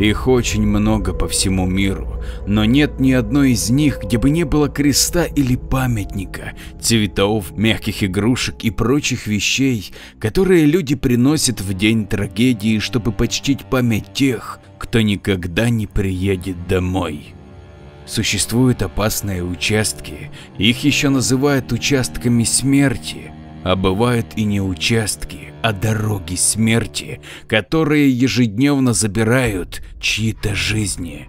Их очень много по всему миру, но нет ни одной из них, где бы не было креста или памятника, цветов, мягких игрушек и прочих вещей, которые люди приносят в день трагедии, чтобы почтить память тех, кто никогда не приедет домой. Существуют опасные участки, их еще называют участками смерти, а бывают и не участки, а дороги смерти, которые ежедневно забирают чьи-то жизни.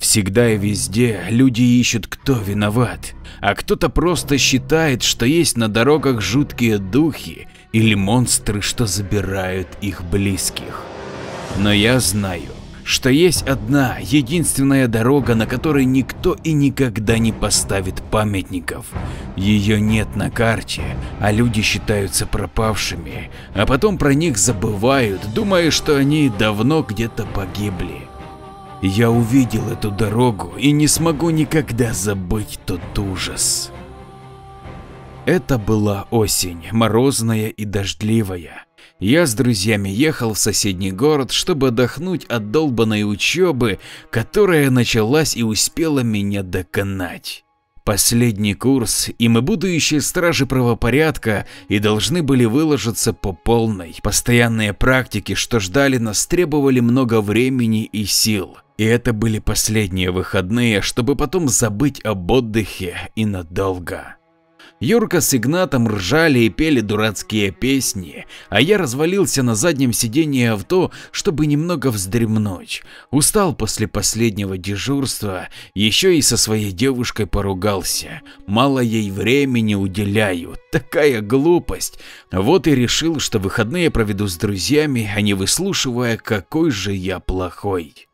Всегда и везде люди ищут, кто виноват, а кто-то просто считает, что есть на дорогах жуткие духи или монстры, что забирают их близких. Но я знаю, что есть одна, единственная дорога, на которой никто и никогда не поставит памятников. Ее нет на карте, а люди считаются пропавшими, а потом про них забывают, думая, что они давно где-то погибли. Я увидел эту дорогу и не смогу никогда забыть тот ужас. Это была осень, морозная и дождливая. Я с друзьями ехал в соседний город, чтобы отдохнуть от долбанной учебы, которая началась и успела меня доконать. Последний курс, и мы будущие стражи правопорядка и должны были выложиться по полной. Постоянные практики, что ждали нас, требовали много времени и сил. И это были последние выходные, чтобы потом забыть об отдыхе и надолго. Юрка с Игнатом ржали и пели дурацкие песни, а я развалился на заднем сиденье авто, чтобы немного вздремнуть. Устал после последнего дежурства, еще и со своей девушкой поругался. Мало ей времени уделяю, такая глупость. Вот и решил, что выходные проведу с друзьями, а не выслушивая, какой же я плохой.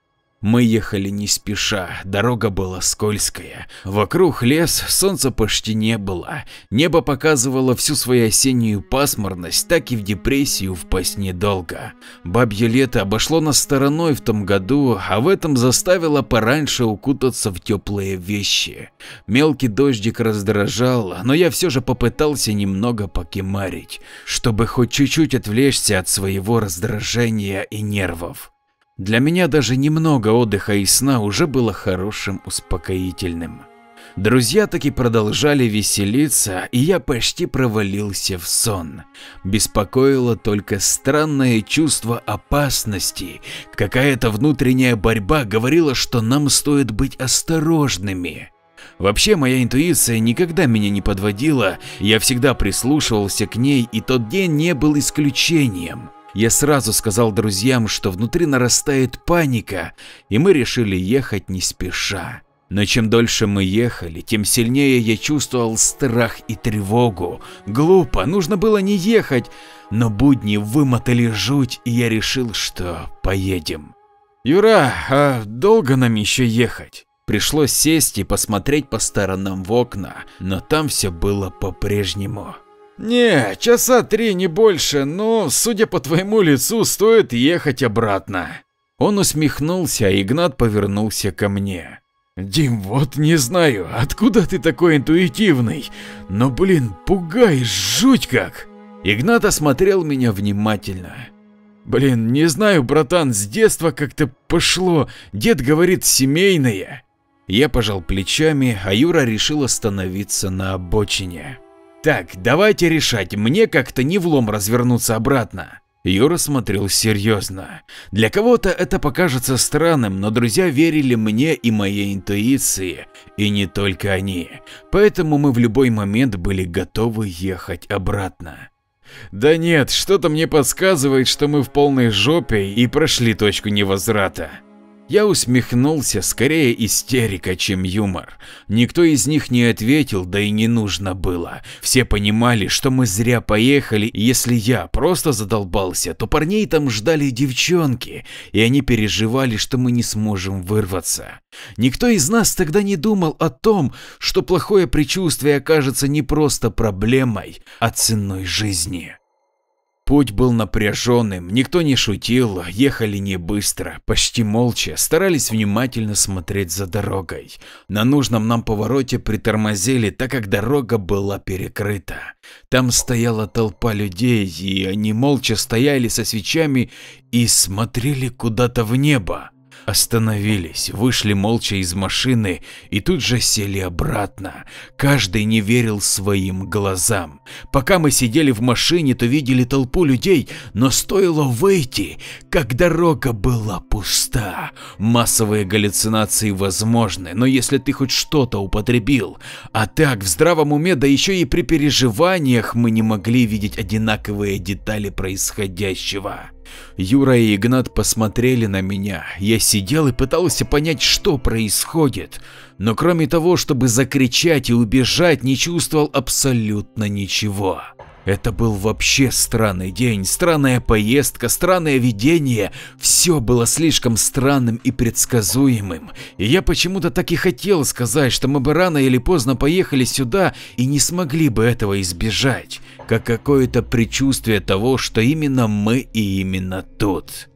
Мы ехали не спеша, дорога была скользкая. Вокруг лес, солнца почти не было. Небо показывало всю свою осеннюю пасмурность, так и в депрессию впасть недолго. Бабье лето обошло нас стороной в том году, а в этом заставило пораньше укутаться в теплые вещи. Мелкий дождик раздражал, но я все же попытался немного покемарить, чтобы хоть чуть-чуть отвлечься от своего раздражения и нервов. Для меня даже немного отдыха и сна уже было хорошим успокоительным. Друзья таки продолжали веселиться, и я почти провалился в сон. Беспокоило только странное чувство опасности. Какая-то внутренняя борьба говорила, что нам стоит быть осторожными. Вообще моя интуиция никогда меня не подводила, я всегда прислушивался к ней, и тот день не был исключением. Я сразу сказал друзьям, что внутри нарастает паника, и мы решили ехать не спеша. Но чем дольше мы ехали, тем сильнее я чувствовал страх и тревогу. Глупо, нужно было не ехать, но будни вымотали жуть, и я решил, что поедем. Юра, а долго нам еще ехать? Пришлось сесть и посмотреть по сторонам в окна, но там все было по-прежнему. «Не, часа три, не больше, но, судя по твоему лицу, стоит ехать обратно». Он усмехнулся, а Игнат повернулся ко мне. «Дим, вот не знаю, откуда ты такой интуитивный, но, блин, пугаешь, жуть как!» Игнат осмотрел меня внимательно. «Блин, не знаю, братан, с детства как-то пошло, дед говорит семейное». Я пожал плечами, а Юра решил остановиться на обочине. Так, давайте решать, мне как-то не влом развернуться обратно. Юра смотрел серьезно. Для кого-то это покажется странным, но друзья верили мне и моей интуиции, и не только они, поэтому мы в любой момент были готовы ехать обратно. Да нет, что-то мне подсказывает, что мы в полной жопе и прошли точку невозврата. Я усмехнулся, скорее истерика, чем юмор. Никто из них не ответил, да и не нужно было. Все понимали, что мы зря поехали, и если я просто задолбался, то парней там ждали девчонки, и они переживали, что мы не сможем вырваться. Никто из нас тогда не думал о том, что плохое предчувствие окажется не просто проблемой, а ценой жизни. Путь был напряженным, никто не шутил, ехали не быстро, почти молча, старались внимательно смотреть за дорогой. На нужном нам повороте притормозили, так как дорога была перекрыта. Там стояла толпа людей, и они молча стояли со свечами и смотрели куда-то в небо. Остановились, вышли молча из машины и тут же сели обратно. Каждый не верил своим глазам. Пока мы сидели в машине, то видели толпу людей, но стоило выйти, как дорога была пуста. Массовые галлюцинации возможны, но если ты хоть что-то употребил. А так, в здравом уме, да еще и при переживаниях мы не могли видеть одинаковые детали происходящего. Юра и Игнат посмотрели на меня. Я сидел и пытался понять, что происходит, но кроме того, чтобы закричать и убежать, не чувствовал абсолютно ничего. Это был вообще странный день, странная поездка, странное видение. Все было слишком странным и предсказуемым. И я почему-то так и хотел сказать, что мы бы рано или поздно поехали сюда и не смогли бы этого избежать. Как какое-то предчувствие того, что именно мы и именно тут.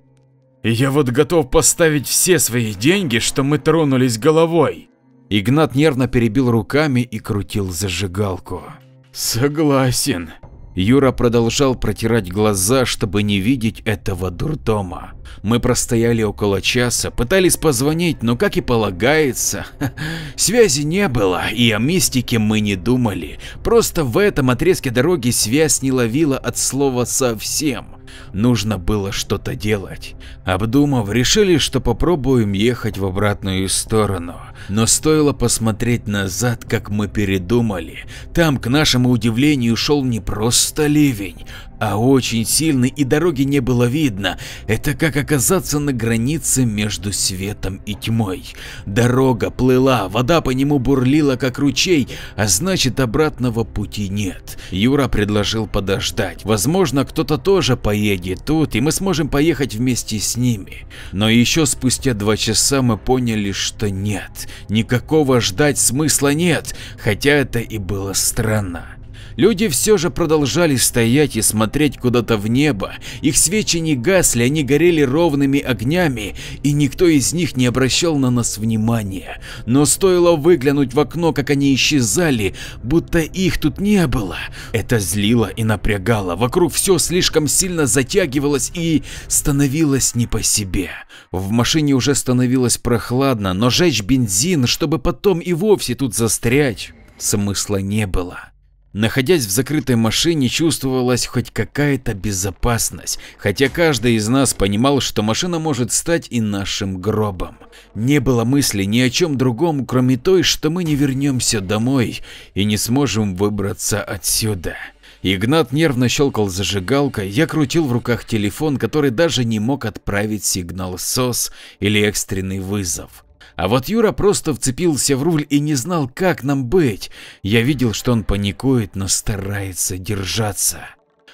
Я вот готов поставить все свои деньги, что мы тронулись головой. Игнат нервно перебил руками и крутил зажигалку. Согласен. Юра продолжал протирать глаза, чтобы не видеть этого дурдома. Мы простояли около часа, пытались позвонить, но, как и полагается, связи не было, и о мистике мы не думали. Просто в этом отрезке дороги связь не ловила от слова совсем. Нужно было что-то делать. Обдумав, решили, что попробуем ехать в обратную сторону. Но стоило посмотреть назад, как мы передумали. Там, к нашему удивлению, шел не просто ливень, а очень сильный и дороги не было видно. Это как оказаться на границе между светом и тьмой. Дорога плыла, вода по нему бурлила как ручей, а значит обратного пути нет. Юра предложил подождать. Возможно, кто-то тоже поедет тут, и мы сможем поехать вместе с ними. Но еще спустя два часа мы поняли, что нет, никакого ждать смысла нет, хотя это и было странно. Люди все же продолжали стоять и смотреть куда-то в небо, их свечи не гасли, они горели ровными огнями, и никто из них не обращал на нас внимания. Но стоило выглянуть в окно, как они исчезали, будто их тут не было. Это злило и напрягало, вокруг все слишком сильно затягивалось и становилось не по себе. В машине уже становилось прохладно, но жечь бензин, чтобы потом и вовсе тут застрять, смысла не было. Находясь в закрытой машине, чувствовалась хоть какая-то безопасность, хотя каждый из нас понимал, что машина может стать и нашим гробом. Не было мысли ни о чем другом, кроме той, что мы не вернемся домой и не сможем выбраться отсюда. Игнат нервно щелкал зажигалкой, я крутил в руках телефон, который даже не мог отправить сигнал СОС или экстренный вызов. А вот Юра просто вцепился в руль и не знал, как нам быть. Я видел, что он паникует, но старается держаться.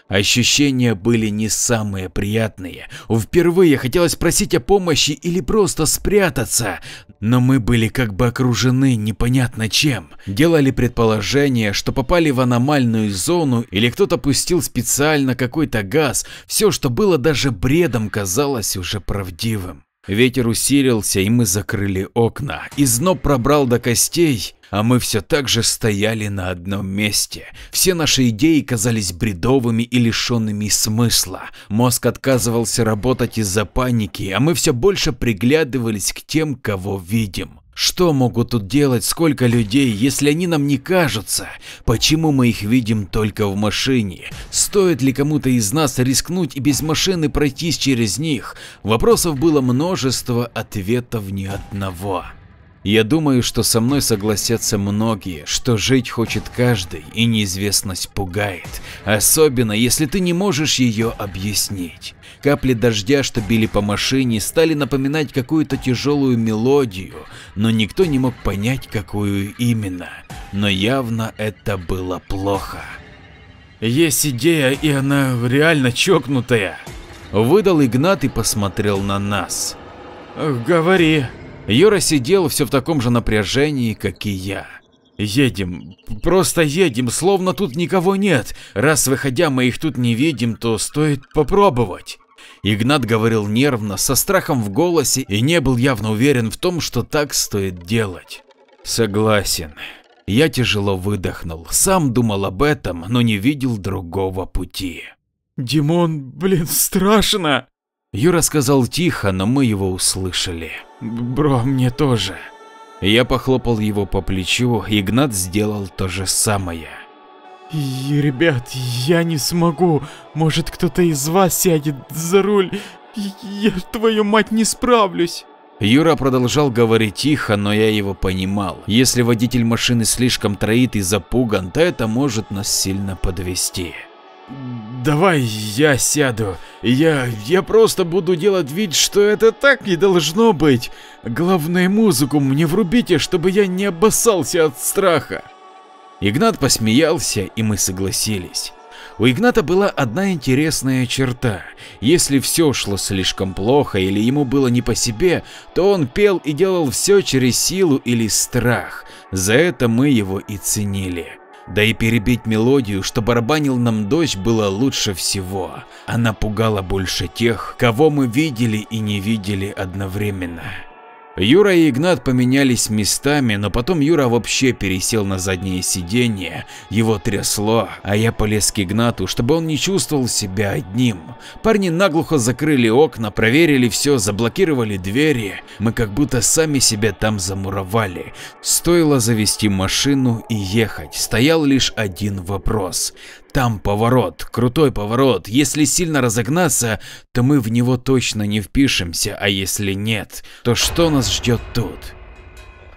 Ощущения были не самые приятные. Впервые хотелось просить о помощи или просто спрятаться, но мы были как бы окружены непонятно чем. Делали предположение, что попали в аномальную зону или кто-то пустил специально какой-то газ. Все, что было даже бредом, казалось уже правдивым. Ветер усилился, и мы закрыли окна. Изноб пробрал до костей, а мы все так же стояли на одном месте. Все наши идеи казались бредовыми и лишенными смысла. Мозг отказывался работать из-за паники, а мы все больше приглядывались к тем, кого видим. Что могут тут делать сколько людей, если они нам не кажутся? Почему мы их видим только в машине? Стоит ли кому-то из нас рискнуть и без машины пройтись через них? Вопросов было множество, ответов ни одного. Я думаю, что со мной согласятся многие, что жить хочет каждый и неизвестность пугает, особенно если ты не можешь ее объяснить. Капли дождя, что били по машине, стали напоминать какую-то тяжелую мелодию, но никто не мог понять, какую именно. Но явно это было плохо. Есть идея, и она реально чокнутая. Выдал Игнат и посмотрел на нас. Говори. Юра сидел все в таком же напряжении, как и я. Едем, просто едем, словно тут никого нет. Раз выходя мы их тут не видим, то стоит попробовать. Игнат говорил нервно, со страхом в голосе и не был явно уверен в том, что так стоит делать. Согласен. Я тяжело выдохнул, сам думал об этом, но не видел другого пути. Димон, блин, страшно. Юра сказал тихо, но мы его услышали. Бро, мне тоже. Я похлопал его по плечу, Игнат сделал то же самое. И, ребят, я не смогу. Может, кто-то из вас сядет за руль. Я, твою мать, не справлюсь. Юра продолжал говорить тихо, но я его понимал. Если водитель машины слишком троит и запуган, то это может нас сильно подвести. Давай я сяду. Я я просто буду делать вид, что это так не должно быть. Главное музыку мне врубите, чтобы я не обоссался от страха. Игнат посмеялся, и мы согласились. У Игната была одна интересная черта. Если все шло слишком плохо или ему было не по себе, то он пел и делал все через силу или страх. За это мы его и ценили. Да и перебить мелодию, что барабанил нам дождь, было лучше всего. Она пугала больше тех, кого мы видели и не видели одновременно. Юра и Игнат поменялись местами, но потом Юра вообще пересел на заднее сиденье, его трясло, а я полез к Игнату, чтобы он не чувствовал себя одним. Парни наглухо закрыли окна, проверили все, заблокировали двери, мы как будто сами себя там замуровали. Стоило завести машину и ехать, стоял лишь один вопрос. Там поворот, крутой поворот. Если сильно разогнаться, то мы в него точно не впишемся, а если нет, то что нас ждет тут?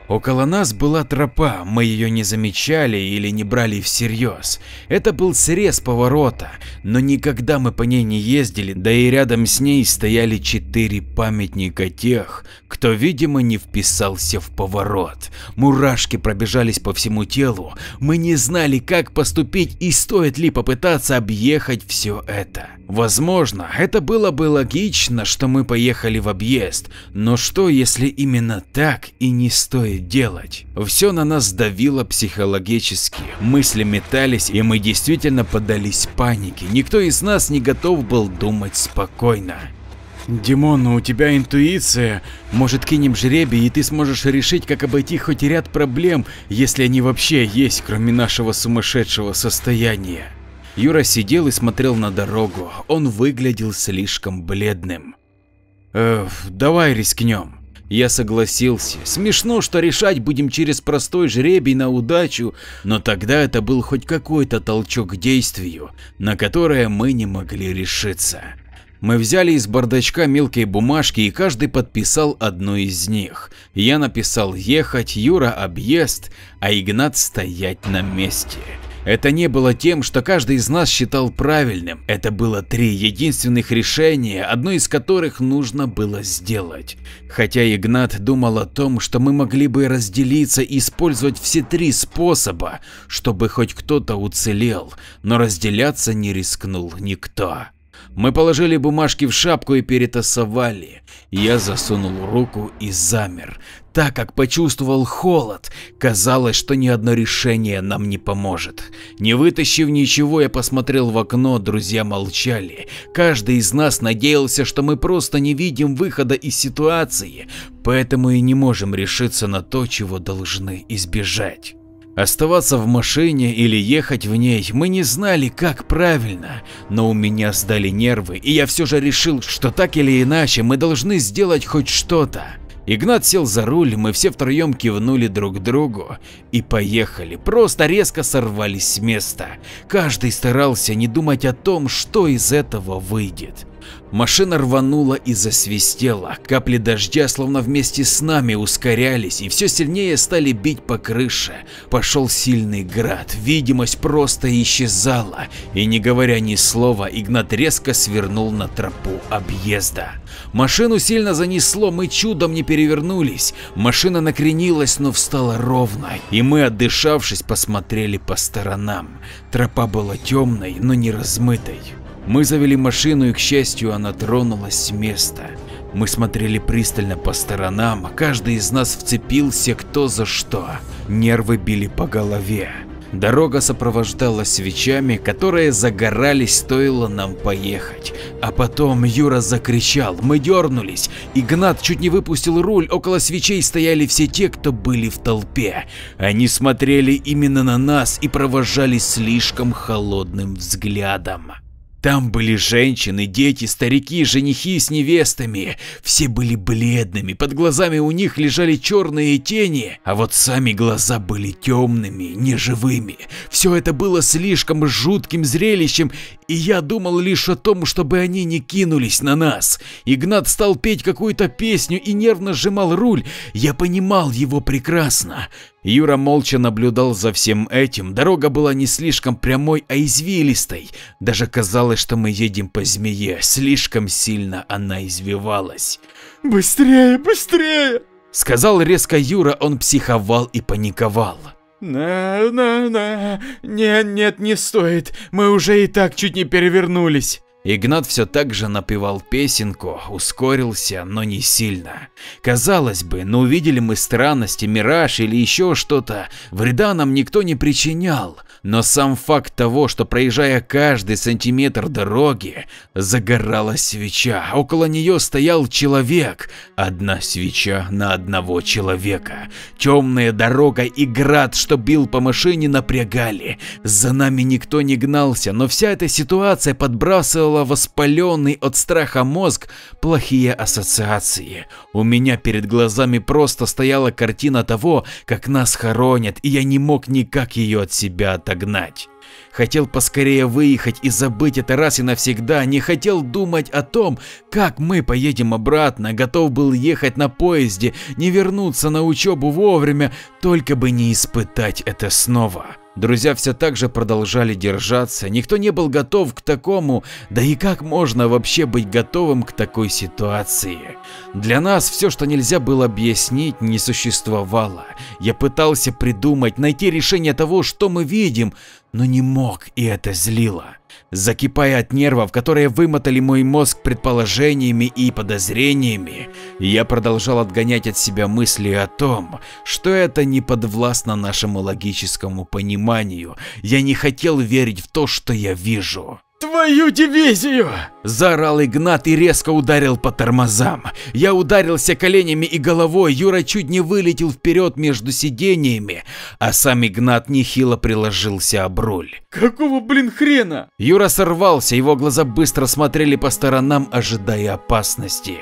Около нас была тропа, мы ее не замечали или не брали всерьез. Это был срез поворота, но никогда мы по ней не ездили, да и рядом с ней стояли четыре памятника тех, кто, видимо, не вписался в поворот. Мурашки пробежались по всему телу, мы не знали, как поступить и стоит ли попытаться объехать все это. Возможно, это было бы логично, что мы поехали в объезд, но что если именно так и не стоит делать? Все на нас давило психологически, мысли метались и мы действительно поддались панике, никто из нас не готов был думать спокойно. Димон, у тебя интуиция. Может кинем жребий и ты сможешь решить, как обойти хоть ряд проблем, если они вообще есть, кроме нашего сумасшедшего состояния. Юра сидел и смотрел на дорогу, он выглядел слишком бледным. Э, давай рискнем. Я согласился. Смешно, что решать будем через простой жребий на удачу, но тогда это был хоть какой-то толчок к действию, на которое мы не могли решиться. Мы взяли из бардачка мелкие бумажки и каждый подписал одну из них. Я написал ехать, Юра объезд, а Игнат стоять на месте. Это не было тем, что каждый из нас считал правильным. Это было три единственных решения, одно из которых нужно было сделать. Хотя Игнат думал о том, что мы могли бы разделиться и использовать все три способа, чтобы хоть кто-то уцелел, но разделяться не рискнул никто. Мы положили бумажки в шапку и перетасовали. Я засунул руку и замер, так как почувствовал холод. Казалось, что ни одно решение нам не поможет. Не вытащив ничего, я посмотрел в окно, друзья молчали. Каждый из нас надеялся, что мы просто не видим выхода из ситуации, поэтому и не можем решиться на то, чего должны избежать. Оставаться в машине или ехать в ней мы не знали, как правильно, но у меня сдали нервы, и я все же решил, что так или иначе мы должны сделать хоть что-то. Игнат сел за руль, мы все втроем кивнули друг другу и поехали, просто резко сорвались с места. Каждый старался не думать о том, что из этого выйдет. Машина рванула и засвистела, капли дождя словно вместе с нами ускорялись и все сильнее стали бить по крыше. Пошел сильный град, видимость просто исчезала, и не говоря ни слова, Игнат резко свернул на тропу объезда. Машину сильно занесло, мы чудом не перевернулись, машина накренилась, но встала ровно, и мы, отдышавшись, посмотрели по сторонам. Тропа была темной, но не размытой. Мы завели машину и, к счастью, она тронулась с места. Мы смотрели пристально по сторонам, каждый из нас вцепился кто за что. Нервы били по голове. Дорога сопровождалась свечами, которые загорались, стоило нам поехать. А потом Юра закричал, мы дернулись. Игнат чуть не выпустил руль, около свечей стояли все те, кто были в толпе. Они смотрели именно на нас и провожали слишком холодным взглядом. Там были женщины, дети, старики, женихи с невестами. Все были бледными, под глазами у них лежали черные тени, а вот сами глаза были темными, неживыми. Все это было слишком жутким зрелищем, и я думал лишь о том, чтобы они не кинулись на нас. Игнат стал петь какую-то песню и нервно сжимал руль, я понимал его прекрасно. Юра молча наблюдал за всем этим, дорога была не слишком прямой, а извилистой. Даже казалось, что мы едем по змее, слишком сильно она извивалась. «Быстрее, быстрее!» Сказал резко Юра, он психовал и паниковал. «На, на, на, нет, нет, не стоит, мы уже и так чуть не перевернулись». Игнат все так же напевал песенку, ускорился, но не сильно. Казалось бы, ну увидели мы странности, мираж или еще что-то, вреда нам никто не причинял, но сам факт того, что проезжая каждый сантиметр дороги, загоралась свеча, около нее стоял человек, одна свеча на одного человека. Темная дорога и град, что бил по машине, напрягали. За нами никто не гнался, но вся эта ситуация подбрасывала воспаленный от страха мозг плохие ассоциации. У меня перед глазами просто стояла картина того, как нас хоронят, и я не мог никак ее от себя отогнать. Хотел поскорее выехать и забыть это раз и навсегда, не хотел думать о том, как мы поедем обратно, готов был ехать на поезде, не вернуться на учебу вовремя, только бы не испытать это снова. Друзья все так же продолжали держаться, никто не был готов к такому, да и как можно вообще быть готовым к такой ситуации? Для нас все, что нельзя было объяснить, не существовало. Я пытался придумать, найти решение того, что мы видим, но не мог, и это злило. Закипая от нервов, которые вымотали мой мозг предположениями и подозрениями, я продолжал отгонять от себя мысли о том, что это не подвластно нашему логическому пониманию. Я не хотел верить в то, что я вижу. «Твою дивизию!» – заорал Игнат и резко ударил по тормозам. Я ударился коленями и головой, Юра чуть не вылетел вперед между сидениями, а сам Игнат нехило приложился об руль. «Какого блин хрена?» Юра сорвался, его глаза быстро смотрели по сторонам, ожидая опасности.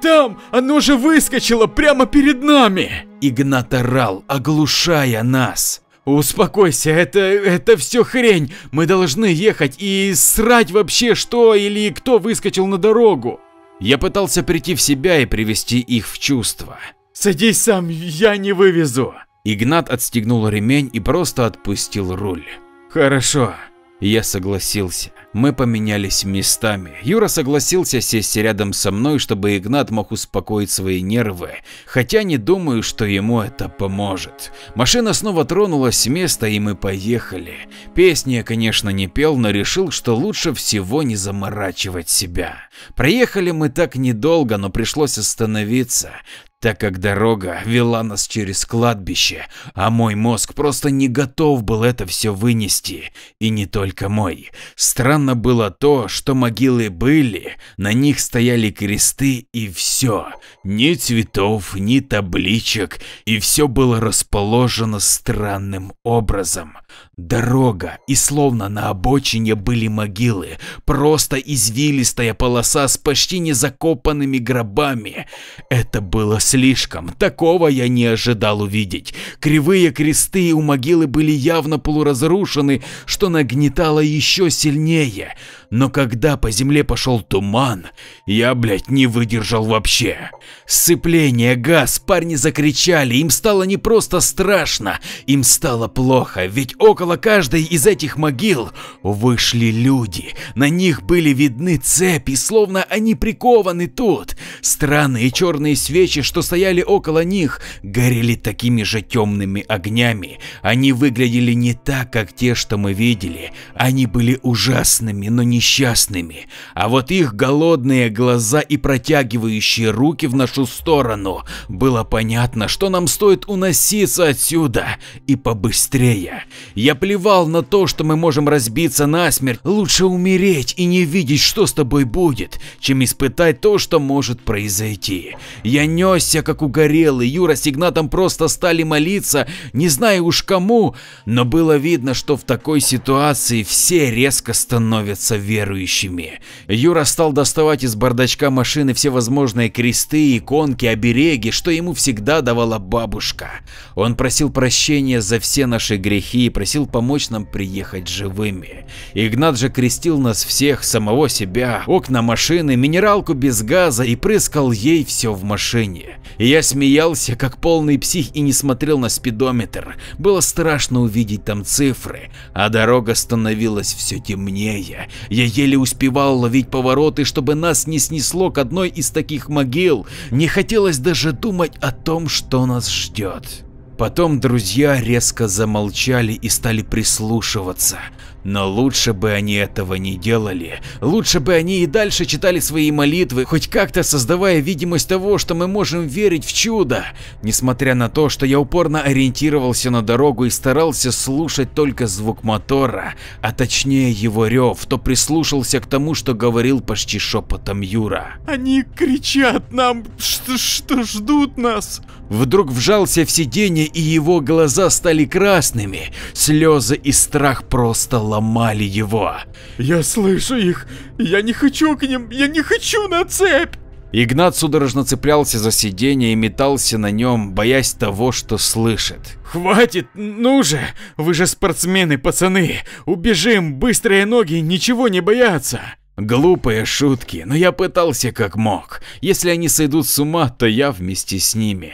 «Там! Оно же выскочило прямо перед нами!» Игнат орал, оглушая нас. Успокойся, это, это все хрень. Мы должны ехать и срать вообще что или кто выскочил на дорогу. Я пытался прийти в себя и привести их в чувство. Садись сам, я не вывезу. Игнат отстегнул ремень и просто отпустил руль. Хорошо. Я согласился. Мы поменялись местами. Юра согласился сесть рядом со мной, чтобы Игнат мог успокоить свои нервы, хотя не думаю, что ему это поможет. Машина снова тронулась с места и мы поехали. Песни я, конечно, не пел, но решил, что лучше всего не заморачивать себя. Проехали мы так недолго, но пришлось остановиться так как дорога вела нас через кладбище, а мой мозг просто не готов был это все вынести. И не только мой. Странно было то, что могилы были, на них стояли кресты и все. Ни цветов, ни табличек, и все было расположено странным образом. Дорога, и словно на обочине были могилы, просто извилистая полоса с почти незакопанными гробами. Это было слишком, такого я не ожидал увидеть. Кривые кресты у могилы были явно полуразрушены, что нагнетало еще сильнее. Но когда по земле пошел туман, я, блядь, не выдержал вообще. Сцепление, газ, парни закричали, им стало не просто страшно, им стало плохо, ведь около каждой из этих могил вышли люди. На них были видны цепи, словно они прикованы тут. Странные черные свечи, что стояли около них, горели такими же темными огнями. Они выглядели не так, как те, что мы видели. Они были ужасными, но не несчастными, а вот их голодные глаза и протягивающие руки в нашу сторону, было понятно, что нам стоит уноситься отсюда и побыстрее. Я плевал на то, что мы можем разбиться насмерть, лучше умереть и не видеть, что с тобой будет, чем испытать то, что может произойти. Я несся как угорелый, Юра с Игнатом просто стали молиться, не знаю уж кому, но было видно, что в такой ситуации все резко становятся верующими. Юра стал доставать из бардачка машины всевозможные кресты, иконки, обереги, что ему всегда давала бабушка. Он просил прощения за все наши грехи и просил помочь нам приехать живыми. Игнат же крестил нас всех, самого себя, окна машины, минералку без газа и прыскал ей все в машине. Я смеялся, как полный псих и не смотрел на спидометр. Было страшно увидеть там цифры, а дорога становилась все темнее. Я еле успевал ловить повороты, чтобы нас не снесло к одной из таких могил. Не хотелось даже думать о том, что нас ждет. Потом друзья резко замолчали и стали прислушиваться. Но лучше бы они этого не делали, лучше бы они и дальше читали свои молитвы, хоть как-то создавая видимость того, что мы можем верить в чудо. Несмотря на то, что я упорно ориентировался на дорогу и старался слушать только звук мотора, а точнее его рев, то прислушался к тому, что говорил почти шепотом Юра. Они кричат нам, что, что ждут нас. Вдруг вжался в сиденье и его глаза стали красными, слезы и страх просто ломали его. Я слышу их, я не хочу к ним, я не хочу на цепь. Игнат судорожно цеплялся за сиденье и метался на нем, боясь того, что слышит. «Хватит, ну же! Вы же спортсмены, пацаны! Убежим, быстрые ноги, ничего не боятся!» Глупые шутки, но я пытался как мог. Если они сойдут с ума, то я вместе с ними.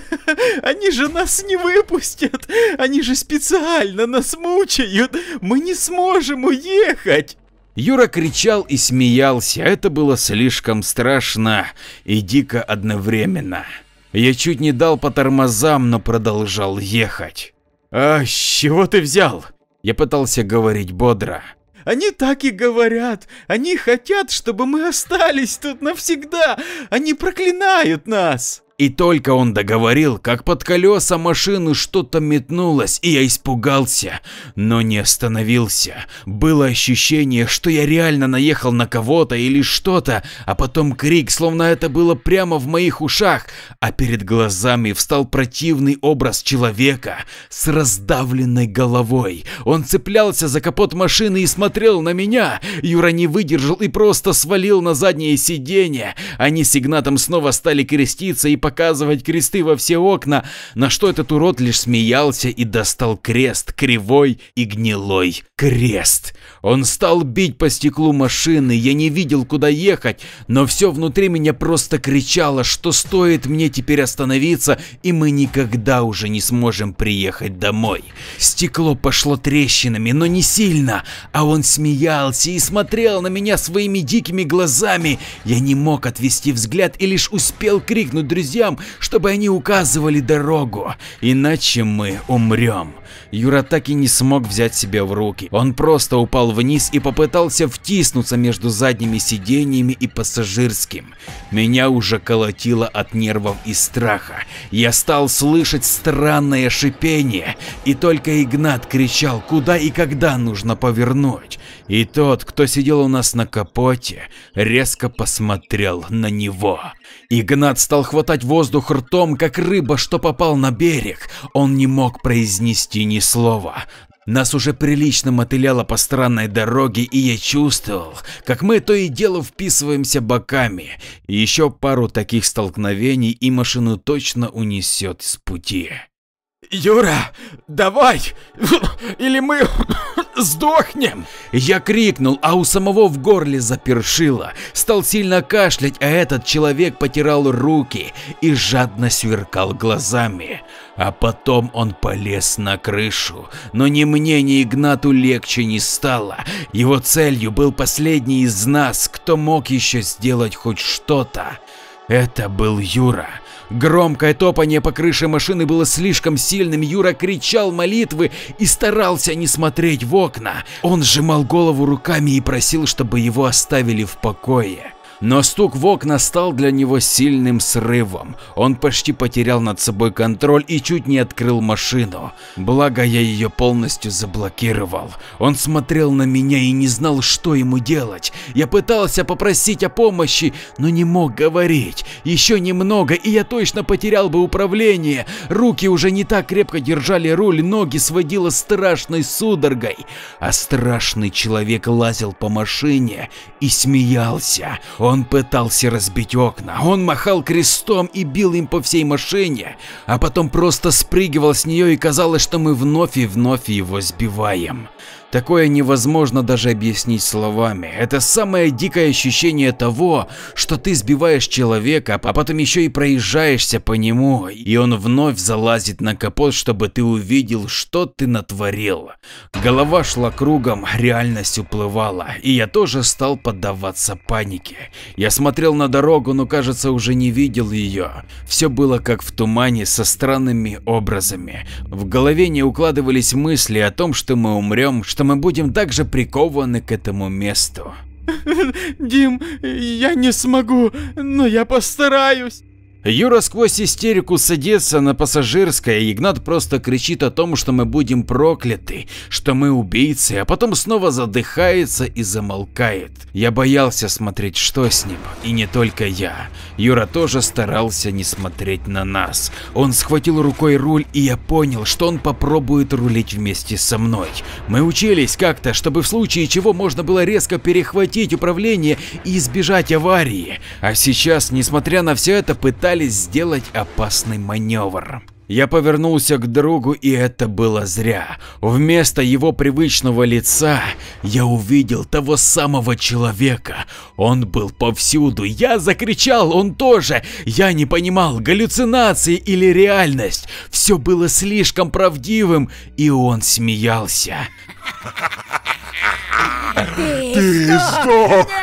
Они же нас не выпустят! Они же специально нас мучают! Мы не сможем уехать! Юра кричал и смеялся, это было слишком страшно и дико одновременно. Я чуть не дал по тормозам, но продолжал ехать. «А с чего ты взял?» Я пытался говорить бодро. Они так и говорят. Они хотят, чтобы мы остались тут навсегда. Они проклинают нас. И только он договорил, как под колеса машины что-то метнулось, и я испугался, но не остановился. Было ощущение, что я реально наехал на кого-то или что-то, а потом крик, словно это было прямо в моих ушах, а перед глазами встал противный образ человека с раздавленной головой. Он цеплялся за капот машины и смотрел на меня. Юра не выдержал и просто свалил на заднее сиденье. Они с Игнатом снова стали креститься и показывать кресты во все окна, на что этот урод лишь смеялся и достал крест, кривой и гнилой крест. Он стал бить по стеклу машины, я не видел, куда ехать, но все внутри меня просто кричало, что стоит мне теперь остановиться, и мы никогда уже не сможем приехать домой. Стекло пошло трещинами, но не сильно, а он смеялся и смотрел на меня своими дикими глазами. Я не мог отвести взгляд и лишь успел крикнуть друзьям, чтобы они указывали дорогу, иначе мы умрем. Юра так и не смог взять себя в руки. Он просто упал вниз и попытался втиснуться между задними сиденьями и пассажирским. Меня уже колотило от нервов и страха. Я стал слышать странное шипение, и только Игнат кричал, куда и когда нужно повернуть. И тот, кто сидел у нас на капоте, резко посмотрел на него. Игнат стал хватать воздух ртом, как рыба, что попал на берег. Он не мог произнести ни слова. Нас уже прилично мотыляло по странной дороге, и я чувствовал, как мы то и дело вписываемся боками. Еще пару таких столкновений, и машину точно унесет с пути. «Юра, давай! Или мы сдохнем!» Я крикнул, а у самого в горле запершило. Стал сильно кашлять, а этот человек потирал руки и жадно сверкал глазами. А потом он полез на крышу, но ни мне, ни Игнату легче не стало. Его целью был последний из нас, кто мог еще сделать хоть что-то. Это был Юра. Громкое топание по крыше машины было слишком сильным, Юра кричал молитвы и старался не смотреть в окна. Он сжимал голову руками и просил, чтобы его оставили в покое. Но стук в окна стал для него сильным срывом. Он почти потерял над собой контроль и чуть не открыл машину. Благо я ее полностью заблокировал. Он смотрел на меня и не знал, что ему делать. Я пытался попросить о помощи, но не мог говорить. Еще немного, и я точно потерял бы управление. Руки уже не так крепко держали руль, ноги сводило страшной судорогой. А страшный человек лазил по машине и смеялся. Пытался разбить окна, он махал крестом и бил им по всей машине, а потом просто спрыгивал с нее и казалось, что мы вновь и вновь его сбиваем. Такое невозможно даже объяснить словами. Это самое дикое ощущение того, что ты сбиваешь человека, а потом еще и проезжаешься по нему, и он вновь залазит на капот, чтобы ты увидел, что ты натворил. Голова шла кругом, реальность уплывала, и я тоже стал поддаваться панике. Я смотрел на дорогу, но кажется уже не видел ее. Все было как в тумане со странными образами. В голове не укладывались мысли о том, что мы умрем, что мы будем также прикованы к этому месту. Дим, я не смогу, но я постараюсь. Юра сквозь истерику садится на пассажирское, Игнат просто кричит о том, что мы будем прокляты, что мы убийцы, а потом снова задыхается и замолкает. Я боялся смотреть, что с ним, и не только я. Юра тоже старался не смотреть на нас. Он схватил рукой руль, и я понял, что он попробует рулить вместе со мной. Мы учились как-то, чтобы в случае чего можно было резко перехватить управление и избежать аварии. А сейчас, несмотря на все это, пытались пытались сделать опасный маневр. Я повернулся к другу, и это было зря. Вместо его привычного лица я увидел того самого человека. Он был повсюду. Я закричал, он тоже. Я не понимал, галлюцинации или реальность. Все было слишком правдивым, и он смеялся. Ты сдохнешь!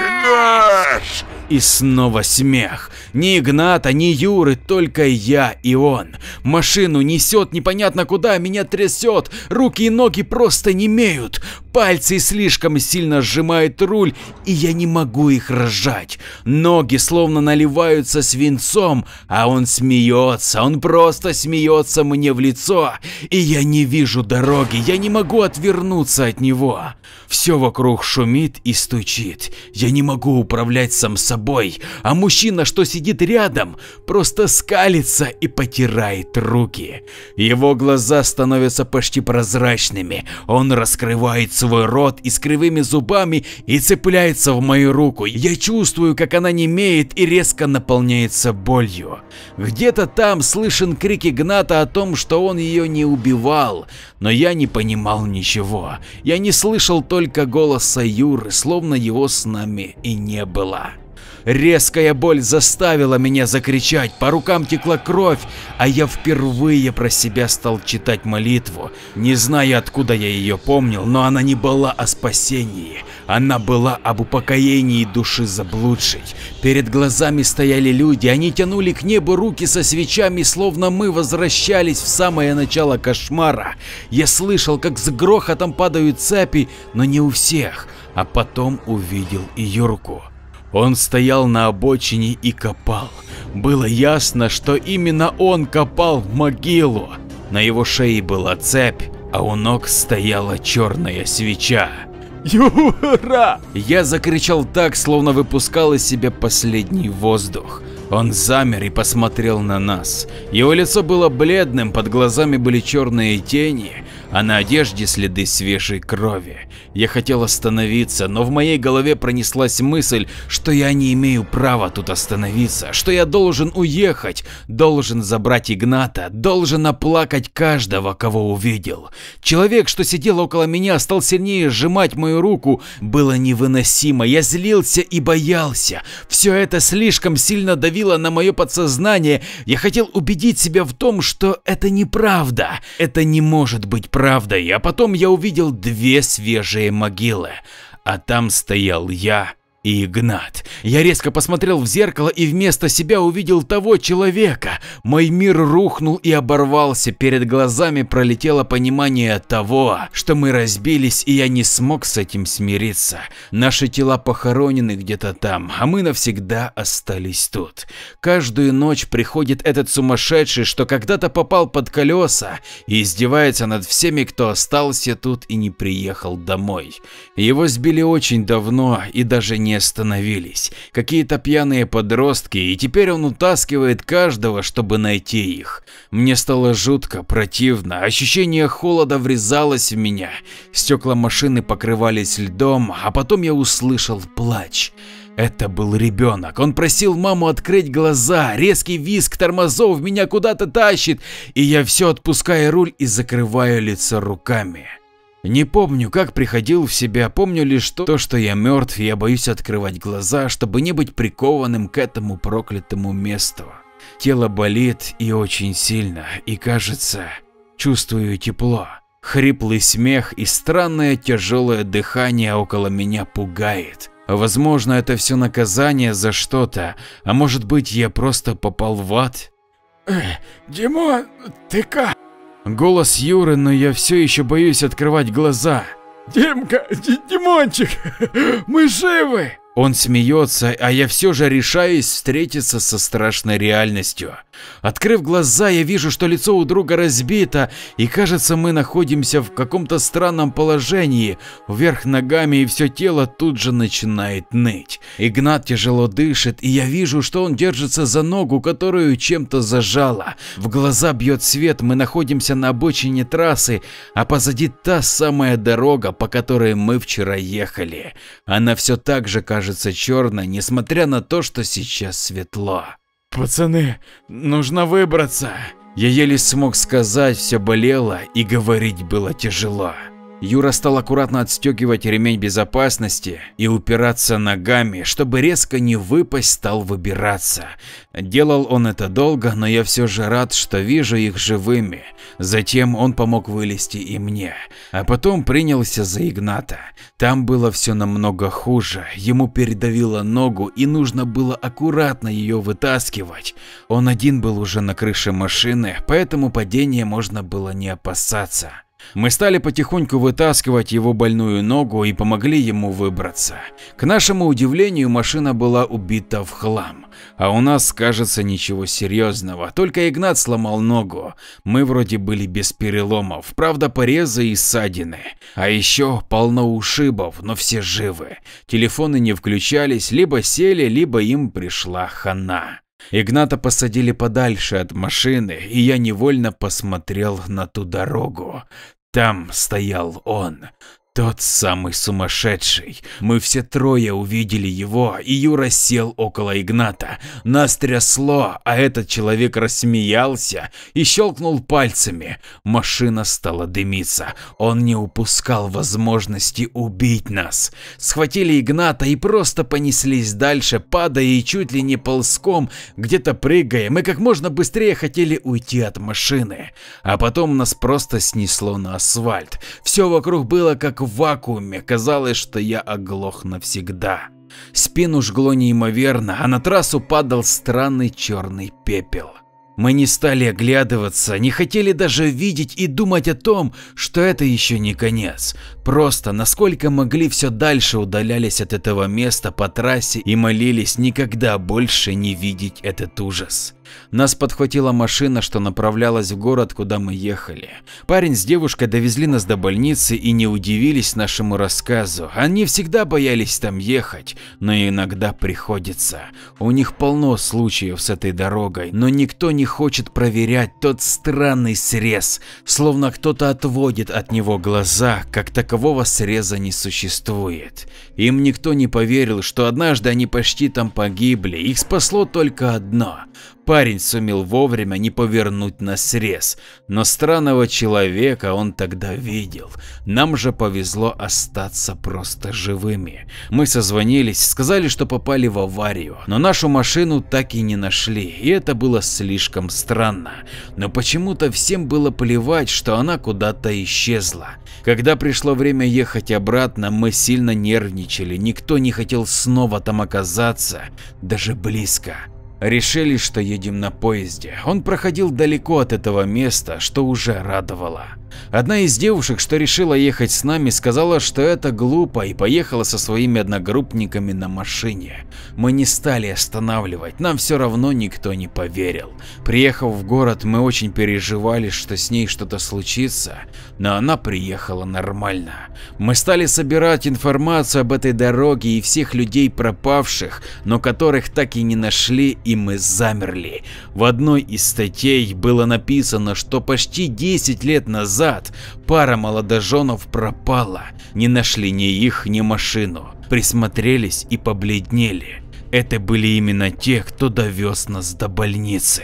И снова смех. Ни Игната, ни Юры, только я и он. Машину несет непонятно куда, меня трясет, руки и ноги просто немеют. Пальцы слишком сильно сжимают руль, и я не могу их разжать. Ноги словно наливаются свинцом, а он смеется, он просто смеется мне в лицо, и я не вижу дороги, я не могу отвернуться от него. Все вокруг шумит и стучит, я не могу управлять сам собой, а мужчина, что сидит рядом, просто скалится и потирает руки. Его глаза становятся почти прозрачными, он раскрывает свой рот и с кривыми зубами и цепляется в мою руку. Я чувствую, как она немеет и резко наполняется болью. Где-то там слышен крик Игната о том, что он ее не убивал, но я не понимал ничего. Я не слышал только голоса Юры, словно его с нами и не было. Резкая боль заставила меня закричать, по рукам текла кровь, а я впервые про себя стал читать молитву. Не знаю, откуда я ее помнил, но она не была о спасении, она была об упокоении души заблудшей. Перед глазами стояли люди, они тянули к небу руки со свечами, словно мы возвращались в самое начало кошмара. Я слышал, как с грохотом падают цепи, но не у всех, а потом увидел и Юрку. Он стоял на обочине и копал. Было ясно, что именно он копал могилу. На его шее была цепь, а у ног стояла черная свеча. Юра! Я закричал так, словно выпускал из себя последний воздух. Он замер и посмотрел на нас. Его лицо было бледным, под глазами были черные тени, а на одежде следы свежей крови. Я хотел остановиться, но в моей голове пронеслась мысль, что я не имею права тут остановиться, что я должен уехать, должен забрать Игната, должен оплакать каждого, кого увидел. Человек, что сидел около меня, стал сильнее сжимать мою руку. Было невыносимо, я злился и боялся. Все это слишком сильно давило на мое подсознание. Я хотел убедить себя в том, что это неправда. Это не может быть правдой. А потом я увидел две свежие могилы, а там стоял я Игнат. Я резко посмотрел в зеркало и вместо себя увидел того человека. Мой мир рухнул и оборвался, перед глазами пролетело понимание того, что мы разбились и я не смог с этим смириться. Наши тела похоронены где-то там, а мы навсегда остались тут. Каждую ночь приходит этот сумасшедший, что когда-то попал под колеса и издевается над всеми, кто остался тут и не приехал домой. Его сбили очень давно и даже не остановились. Какие-то пьяные подростки, и теперь он утаскивает каждого, чтобы найти их. Мне стало жутко, противно, ощущение холода врезалось в меня. Стекла машины покрывались льдом, а потом я услышал плач. Это был ребенок. Он просил маму открыть глаза. Резкий визг тормозов меня куда-то тащит, и я все отпускаю руль и закрываю лицо руками. Не помню, как приходил в себя, помню лишь то, что я мертв, и я боюсь открывать глаза, чтобы не быть прикованным к этому проклятому месту. Тело болит и очень сильно, и кажется, чувствую тепло. Хриплый смех и странное тяжелое дыхание около меня пугает. Возможно, это все наказание за что-то, а может быть, я просто попал в ад? Э, Димон, ты как? Голос Юры, но я все еще боюсь открывать глаза. Димка, Димончик, мы живы! Он смеется, а я все же решаюсь встретиться со страшной реальностью. Открыв глаза, я вижу, что лицо у друга разбито, и кажется, мы находимся в каком-то странном положении. Вверх ногами и все тело тут же начинает ныть. Игнат тяжело дышит, и я вижу, что он держится за ногу, которую чем-то зажало. В глаза бьет свет, мы находимся на обочине трассы, а позади та самая дорога, по которой мы вчера ехали. Она все так же кажется черной, несмотря на то, что сейчас светло. Пацаны, нужно выбраться. Я еле смог сказать, все болело и говорить было тяжело. Юра стал аккуратно отстегивать ремень безопасности и упираться ногами, чтобы резко не выпасть, стал выбираться. Делал он это долго, но я все же рад, что вижу их живыми. Затем он помог вылезти и мне, а потом принялся за Игната. Там было все намного хуже, ему передавило ногу и нужно было аккуратно ее вытаскивать. Он один был уже на крыше машины, поэтому падения можно было не опасаться. Мы стали потихоньку вытаскивать его больную ногу и помогли ему выбраться. К нашему удивлению, машина была убита в хлам. А у нас, кажется, ничего серьезного, только Игнат сломал ногу. Мы вроде были без переломов, правда порезы и ссадины. А еще полно ушибов, но все живы. Телефоны не включались, либо сели, либо им пришла хана. Игната посадили подальше от машины, и я невольно посмотрел на ту дорогу. Там стоял он, тот самый сумасшедший. Мы все трое увидели его, и Юра сел около Игната. Нас трясло, а этот человек рассмеялся и щелкнул пальцами. Машина стала дымиться. Он не упускал возможности убить нас. Схватили Игната и просто понеслись дальше, падая и чуть ли не ползком, где-то прыгая. Мы как можно быстрее хотели уйти от машины. А потом нас просто снесло на асфальт. Все вокруг было как в вакууме, казалось, что я оглох навсегда. Спину жгло неимоверно, а на трассу падал странный черный пепел. Мы не стали оглядываться, не хотели даже видеть и думать о том, что это еще не конец. Просто, насколько могли, все дальше удалялись от этого места по трассе и молились никогда больше не видеть этот ужас. Нас подхватила машина, что направлялась в город, куда мы ехали. Парень с девушкой довезли нас до больницы и не удивились нашему рассказу. Они всегда боялись там ехать, но иногда приходится. У них полно случаев с этой дорогой, но никто не хочет проверять тот странный срез, словно кто-то отводит от него глаза, как такового среза не существует. Им никто не поверил, что однажды они почти там погибли, их спасло только одно Парень сумел вовремя не повернуть на срез, но странного человека он тогда видел. Нам же повезло остаться просто живыми. Мы созвонились, сказали, что попали в аварию, но нашу машину так и не нашли, и это было слишком странно. Но почему-то всем было плевать, что она куда-то исчезла. Когда пришло время ехать обратно, мы сильно нервничали, никто не хотел снова там оказаться, даже близко. Решили, что едем на поезде. Он проходил далеко от этого места, что уже радовало. Одна из девушек, что решила ехать с нами, сказала, что это глупо и поехала со своими одногруппниками на машине. Мы не стали останавливать, нам все равно никто не поверил. Приехав в город, мы очень переживали, что с ней что-то случится, но она приехала нормально. Мы стали собирать информацию об этой дороге и всех людей пропавших, но которых так и не нашли и мы замерли. В одной из статей было написано, что почти 10 лет назад назад пара молодоженов пропала, не нашли ни их, ни машину, присмотрелись и побледнели. Это были именно те, кто довез нас до больницы.